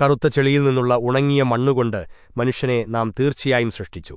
കറുത്ത ചെളിയിൽ നിന്നുള്ള ഉണങ്ങിയ മണ്ണുകൊണ്ട് മനുഷ്യനെ നാം തീർച്ചയായും സൃഷ്ടിച്ചു.